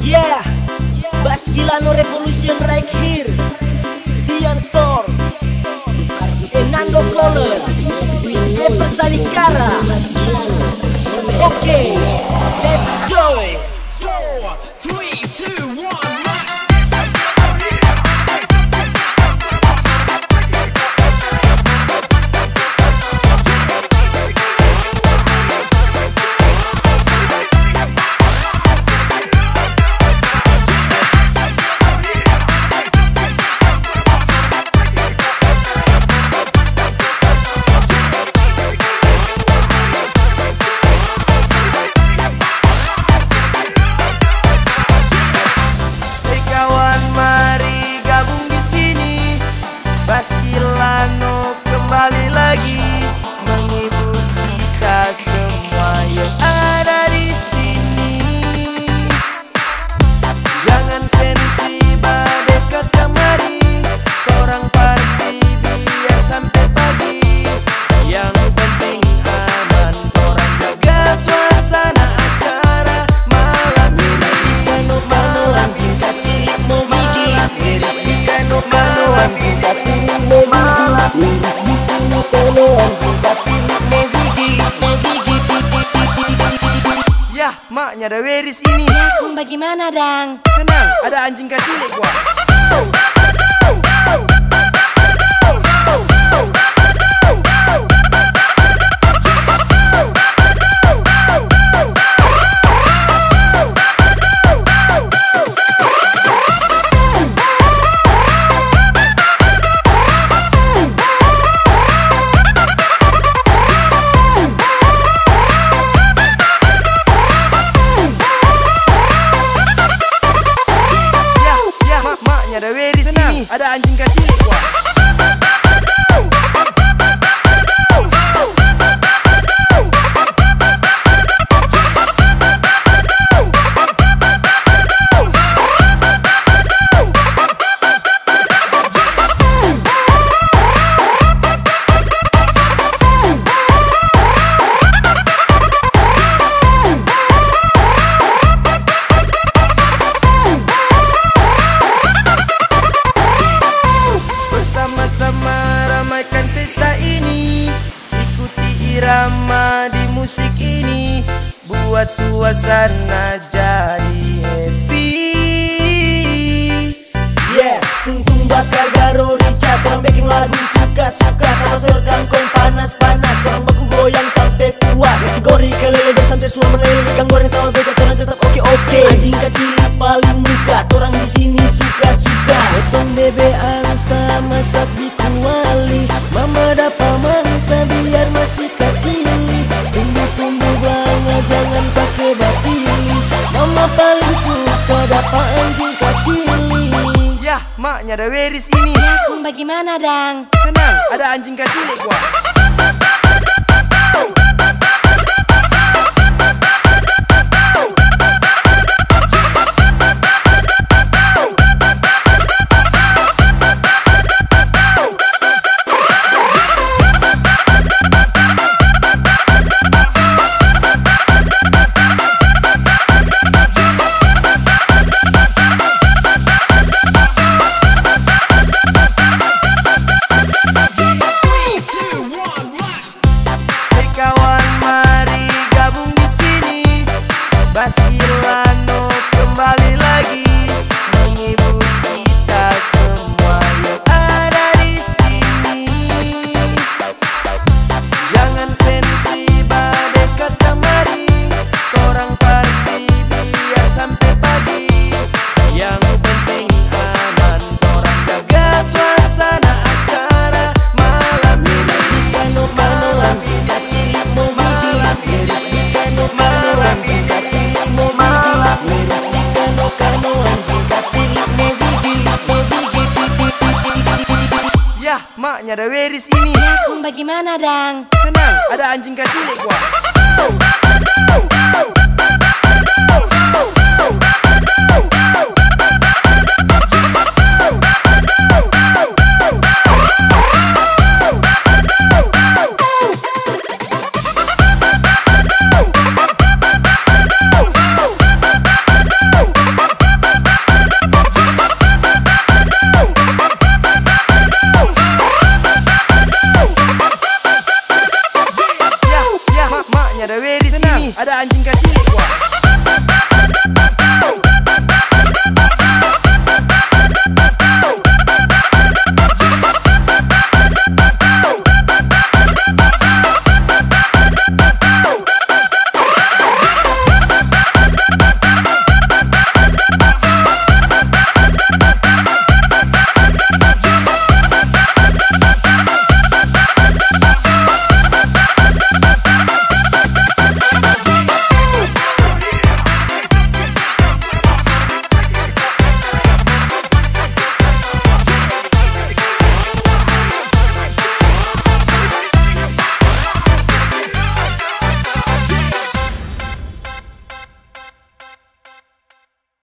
Yeah, Bas Gilano Revolution right here Dian Storm Enando Color Epa Salikara Oke okay. Ya, maknya ada weris ini. Bagaimana, Dang? Tenang, ada anjing kecil gua. I don't. pesta ini. Ikuti irama di musik ini. Buat suasana jadi emaknya ada Weris ini Bagaimana dang? Tenang, ada anjing kecil gua Ada Weris ini Bagaimana dang? Tenang, ada anjing kecil gua